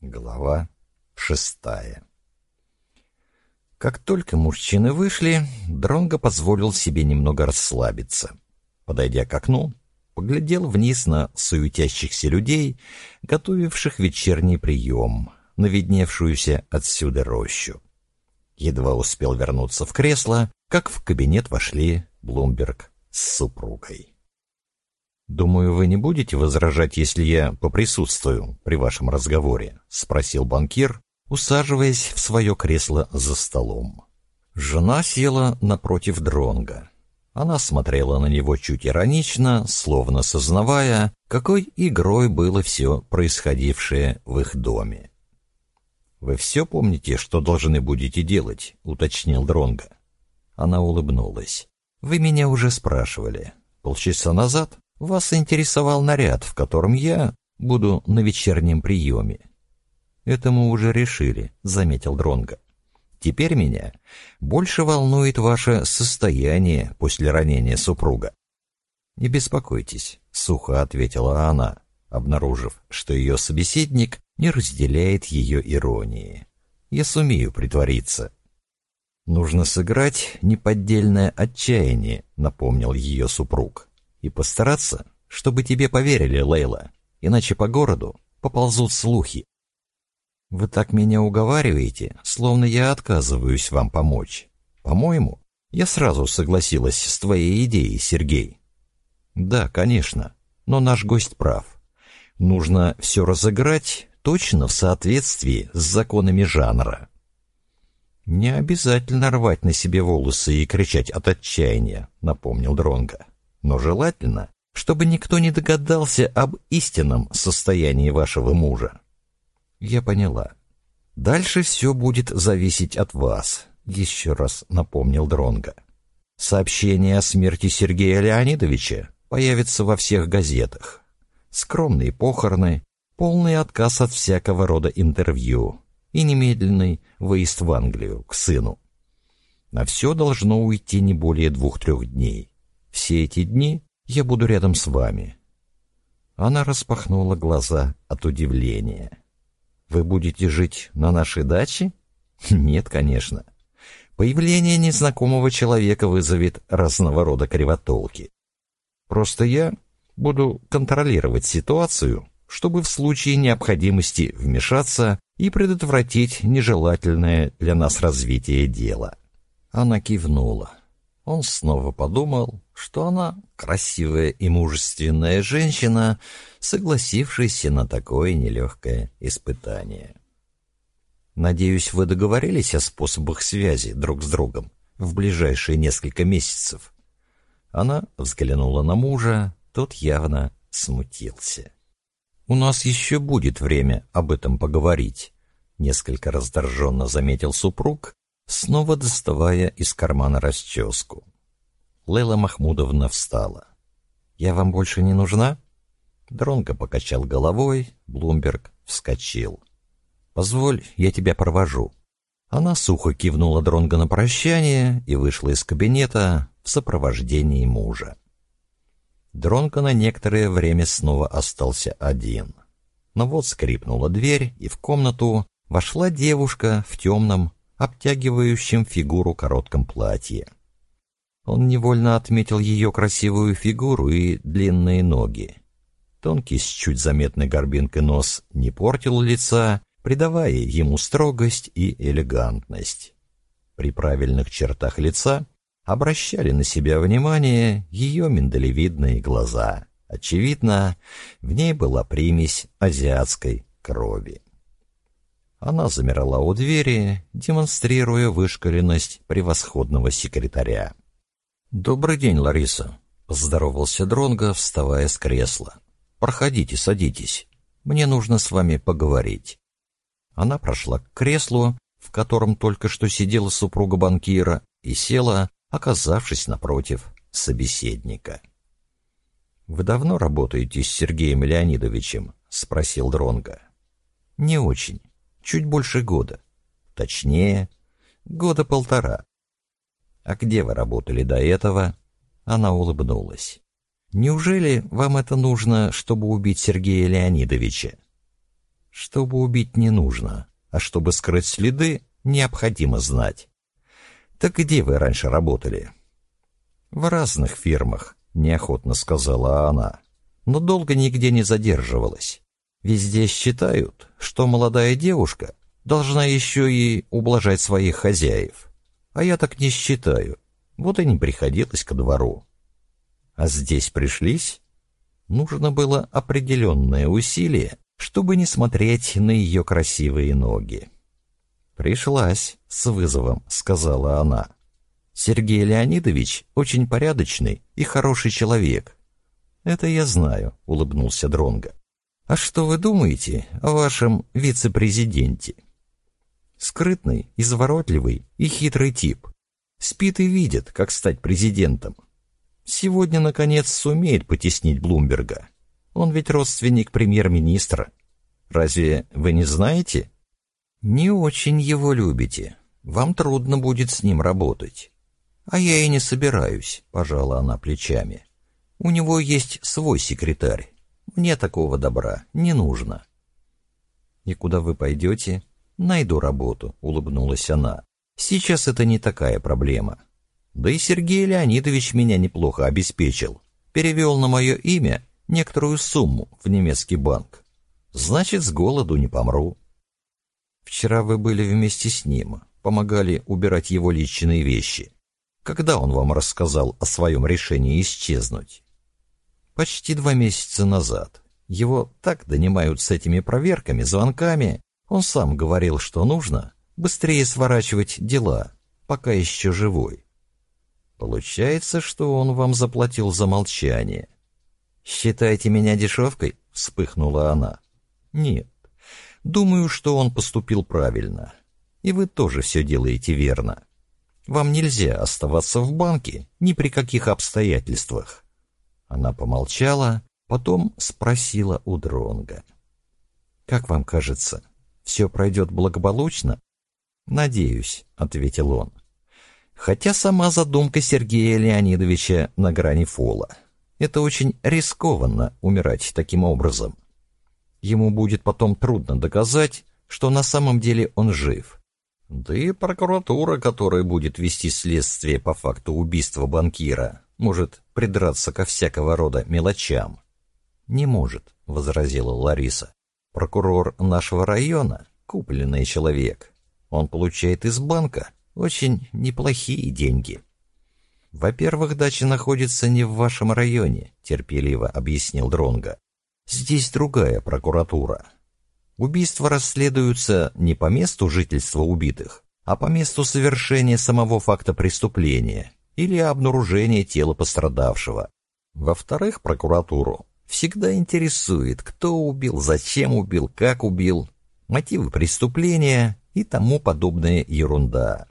Глава шестая Как только мужчины вышли, Дронго позволил себе немного расслабиться. Подойдя к окну, поглядел вниз на суетящихся людей, готовивших вечерний прием, на видневшуюся отсюда рощу. Едва успел вернуться в кресло, как в кабинет вошли Блумберг с супругой. «Думаю, вы не будете возражать, если я поприсутствую при вашем разговоре?» — спросил банкир, усаживаясь в свое кресло за столом. Жена села напротив Дронга. Она смотрела на него чуть иронично, словно сознавая, какой игрой было все происходившее в их доме. «Вы все помните, что должны будете делать?» — уточнил Дронга. Она улыбнулась. «Вы меня уже спрашивали. Полчаса назад вас интересовал наряд, в котором я буду на вечернем приеме». «Это мы уже решили», — заметил Дронга. Теперь меня больше волнует ваше состояние после ранения супруга. Не беспокойтесь, сухо ответила она, обнаружив, что ее собеседник не разделяет ее иронии. Я сумею притвориться. Нужно сыграть неподдельное отчаяние, напомнил ее супруг, и постараться, чтобы тебе поверили, Лейла, иначе по городу поползут слухи. Вы так меня уговариваете, словно я отказываюсь вам помочь. По-моему, я сразу согласилась с твоей идеей, Сергей. Да, конечно, но наш гость прав. Нужно все разыграть точно в соответствии с законами жанра. Не обязательно рвать на себе волосы и кричать от отчаяния, напомнил Дронга. Но желательно, чтобы никто не догадался об истинном состоянии вашего мужа. Я поняла. Дальше все будет зависеть от вас, еще раз напомнил Дронга. Сообщение о смерти Сергея Леонидовича появится во всех газетах. Скромные похороны, полный отказ от всякого рода интервью и немедленный выезд в Англию к сыну. На все должно уйти не более двух-трех дней. Все эти дни я буду рядом с вами. Она распахнула глаза от удивления. Вы будете жить на нашей даче? Нет, конечно. Появление незнакомого человека вызовет разного рода кривотолки. Просто я буду контролировать ситуацию, чтобы в случае необходимости вмешаться и предотвратить нежелательное для нас развитие дела. Она кивнула. Он снова подумал, что она красивая и мужественная женщина, согласившаяся на такое нелегкое испытание. Надеюсь, вы договорились о способах связи друг с другом в ближайшие несколько месяцев. Она взглянула на мужа, тот явно смутился. У нас еще будет время об этом поговорить, несколько раздраженно заметил супруг, снова доставая из кармана расческу. Лейла Махмудовна встала. «Я вам больше не нужна?» Дронго покачал головой, Блумберг вскочил. «Позволь, я тебя провожу». Она сухо кивнула Дронго на прощание и вышла из кабинета в сопровождении мужа. Дронго на некоторое время снова остался один. Но вот скрипнула дверь, и в комнату вошла девушка в темном, обтягивающем фигуру коротком платье. Он невольно отметил ее красивую фигуру и длинные ноги. Тонкий с чуть заметной горбинкой нос не портил лица, придавая ему строгость и элегантность. При правильных чертах лица обращали на себя внимание ее миндалевидные глаза. Очевидно, в ней была примесь азиатской крови. Она замерла у двери, демонстрируя вышкаленность превосходного секретаря. «Добрый день, Лариса», — поздоровался Дронго, вставая с кресла. «Проходите, садитесь. Мне нужно с вами поговорить». Она прошла к креслу, в котором только что сидела супруга банкира, и села, оказавшись напротив собеседника. «Вы давно работаете с Сергеем Леонидовичем?» — спросил Дронго. «Не очень. Чуть больше года. Точнее, года полтора. «А где вы работали до этого?» Она улыбнулась. «Неужели вам это нужно, чтобы убить Сергея Леонидовича?» Чтобы убить не нужно, а чтобы скрыть следы, необходимо знать. Так где вы раньше работали? В разных фирмах, неохотно сказала она, но долго нигде не задерживалась. Везде считают, что молодая девушка должна еще и ублажать своих хозяев. А я так не считаю. Вот и не приходилось ко двору. А здесь пришлись? Нужно было определенное усилие, чтобы не смотреть на ее красивые ноги. «Пришлась», — с вызовом сказала она. «Сергей Леонидович очень порядочный и хороший человек». «Это я знаю», — улыбнулся Дронга. «А что вы думаете о вашем вице-президенте?» Скрытный, изворотливый и хитрый тип. Спит и видит, как стать президентом. Сегодня, наконец, сумеет потеснить Блумберга. Он ведь родственник премьер-министра. Разве вы не знаете? Не очень его любите. Вам трудно будет с ним работать. А я и не собираюсь, пожала она плечами. У него есть свой секретарь. Мне такого добра не нужно. И куда вы пойдете? «Найду работу», — улыбнулась она. «Сейчас это не такая проблема. Да и Сергей Леонидович меня неплохо обеспечил. Перевел на мое имя некоторую сумму в немецкий банк. Значит, с голоду не помру». «Вчера вы были вместе с ним, помогали убирать его личные вещи. Когда он вам рассказал о своем решении исчезнуть?» «Почти два месяца назад. Его так донимают с этими проверками, звонками, он сам говорил, что нужно быстрее сворачивать дела, пока еще живой. Получается, что он вам заплатил за молчание. «Считаете меня дешевкой?» — вспыхнула она. «Нет. Думаю, что он поступил правильно. И вы тоже все делаете верно. Вам нельзя оставаться в банке ни при каких обстоятельствах». Она помолчала, потом спросила у Дронга. «Как вам кажется, все пройдет благополучно? Надеюсь, ответил он. Хотя сама задумка Сергея Леонидовича на грани фола. Это очень рискованно умирать таким образом. Ему будет потом трудно доказать, что на самом деле он жив. Да и прокуратура, которая будет вести следствие по факту убийства банкира, может придраться ко всякого рода мелочам. «Не может», — возразила Лариса. Прокурор нашего района — купленный человек. Он получает из банка очень неплохие деньги. Во-первых, дача находится не в вашем районе, терпеливо объяснил Дронга. Здесь другая прокуратура. Убийства расследуются не по месту жительства убитых, а по месту совершения самого факта преступления или обнаружения тела пострадавшего. Во-вторых, прокуратуру всегда интересует, кто убил, зачем убил, как убил, мотивы преступления и тому подобная ерунда.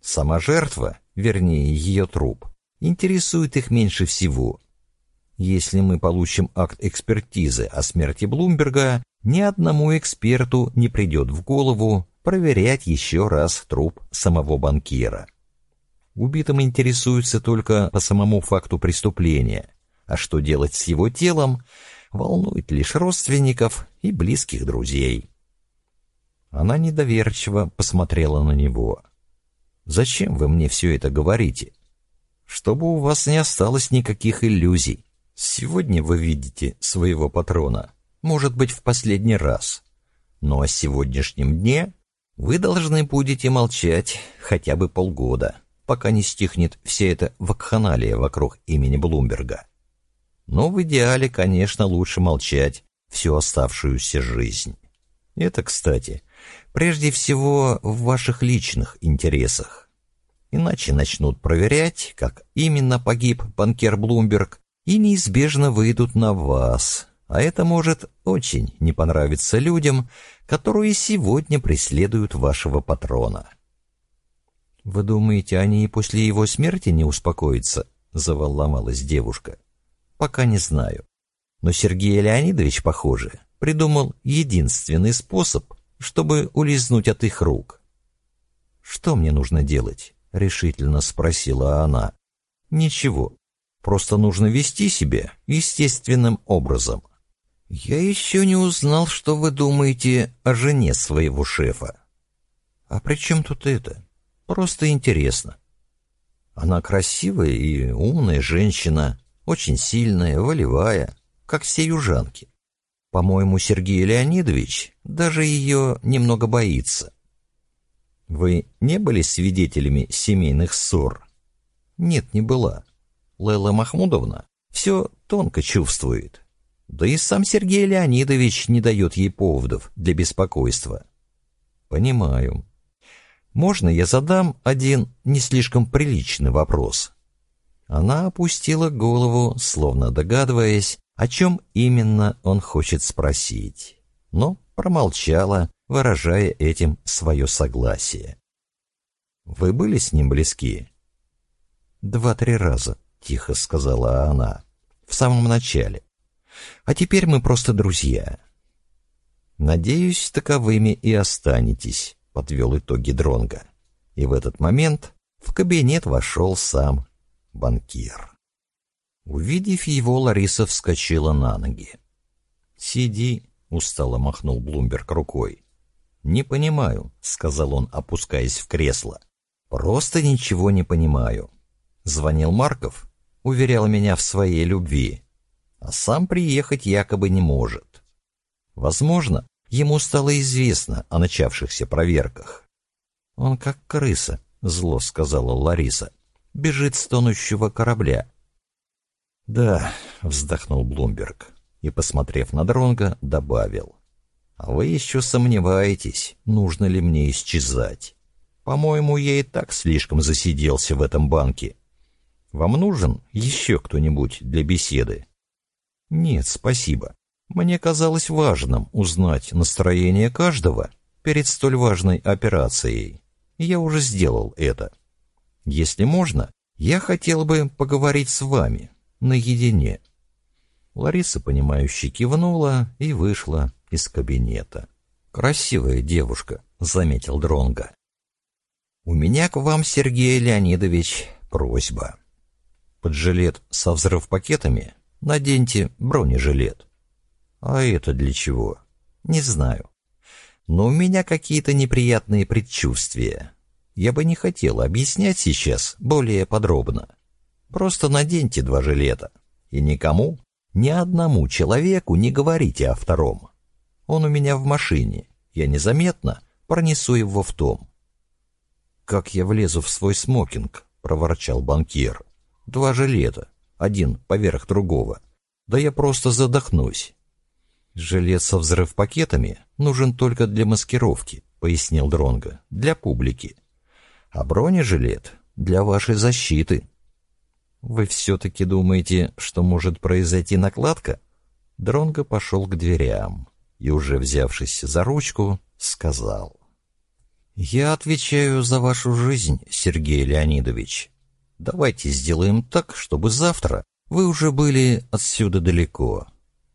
Сама жертва, вернее ее труп, интересует их меньше всего. Если мы получим акт экспертизы о смерти Блумберга, ни одному эксперту не придет в голову проверять еще раз труп самого банкира. Убитым интересуются только по самому факту преступления, а что делать с его телом, волнует лишь родственников и близких друзей. Она недоверчиво посмотрела на него. «Зачем вы мне все это говорите? Чтобы у вас не осталось никаких иллюзий. Сегодня вы видите своего патрона, может быть, в последний раз. Но о сегодняшнем дне вы должны будете молчать хотя бы полгода, пока не стихнет вся эта вакханалия вокруг имени Блумберга. Но в идеале, конечно, лучше молчать всю оставшуюся жизнь. Это, кстати, прежде всего в ваших личных интересах. Иначе начнут проверять, как именно погиб банкер Блумберг, и неизбежно выйдут на вас. А это может очень не понравиться людям, которые сегодня преследуют вашего патрона. «Вы думаете, они и после его смерти не успокоятся?» — заволновалась девушка. Пока не знаю. Но Сергей Леонидович, похоже, придумал единственный способ, чтобы улизнуть от их рук. «Что мне нужно делать?» — решительно спросила она. «Ничего. Просто нужно вести себя естественным образом. Я еще не узнал, что вы думаете о жене своего шефа. А при чем тут это? Просто интересно. Она красивая и умная женщина, очень сильная, волевая, как все южанки. По-моему, Сергей Леонидович даже ее немного боится. Вы не были свидетелями семейных ссор? Нет, не была. Лейла Махмудовна все тонко чувствует. Да и сам Сергей Леонидович не дает ей поводов для беспокойства. Понимаю. Можно я задам один не слишком приличный вопрос? Она опустила голову, словно догадываясь, о чем именно он хочет спросить, но промолчала, выражая этим свое согласие. «Вы были с ним близки?» «Два-три раза», — тихо сказала она, — «в самом начале. А теперь мы просто друзья». «Надеюсь, таковыми и останетесь», — подвел итоги Дронга. И в этот момент в кабинет вошел сам банкир. Увидев его, Лариса вскочила на ноги. «Сиди», — устало махнул Блумберг рукой. «Не понимаю», — сказал он, опускаясь в кресло. «Просто ничего не понимаю». Звонил Марков, уверял меня в своей любви, а сам приехать якобы не может. Возможно, ему стало известно о начавшихся проверках. «Он как крыса», — зло сказала Лариса, — «бежит с тонущего корабля». «Да», — вздохнул Блумберг и, посмотрев на Дронга, добавил. «А вы еще сомневаетесь, нужно ли мне исчезать. По-моему, я и так слишком засиделся в этом банке. Вам нужен еще кто-нибудь для беседы?» «Нет, спасибо. Мне казалось важным узнать настроение каждого перед столь важной операцией. Я уже сделал это. Если можно, я хотел бы поговорить с вами, наедине. Лариса, понимающе кивнула и вышла из кабинета. «Красивая девушка», — заметил Дронга. «У меня к вам, Сергей Леонидович, просьба. Под жилет со взрывпакетами наденьте бронежилет». «А это для чего?» «Не знаю. Но у меня какие-то неприятные предчувствия. Я бы не хотел объяснять сейчас более подробно. Просто наденьте два жилета. И никому, ни одному человеку не говорите о втором. Он у меня в машине. Я незаметно пронесу его в том. «Как я влезу в свой смокинг?» — проворчал банкир. «Два жилета. Один поверх другого. Да я просто задохнусь». «Жилет со взрывпакетами нужен только для маскировки», — пояснил Дронго, — «для публики. А бронежилет — для вашей защиты». «Вы все-таки думаете, что может произойти накладка?» Дронго пошел к дверям и, уже взявшись за ручку, сказал. «Я отвечаю за вашу жизнь, Сергей Леонидович. Давайте сделаем так, чтобы завтра вы уже были отсюда далеко,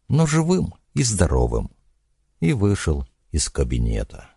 но живым и здоровым». И вышел из кабинета.